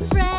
friend.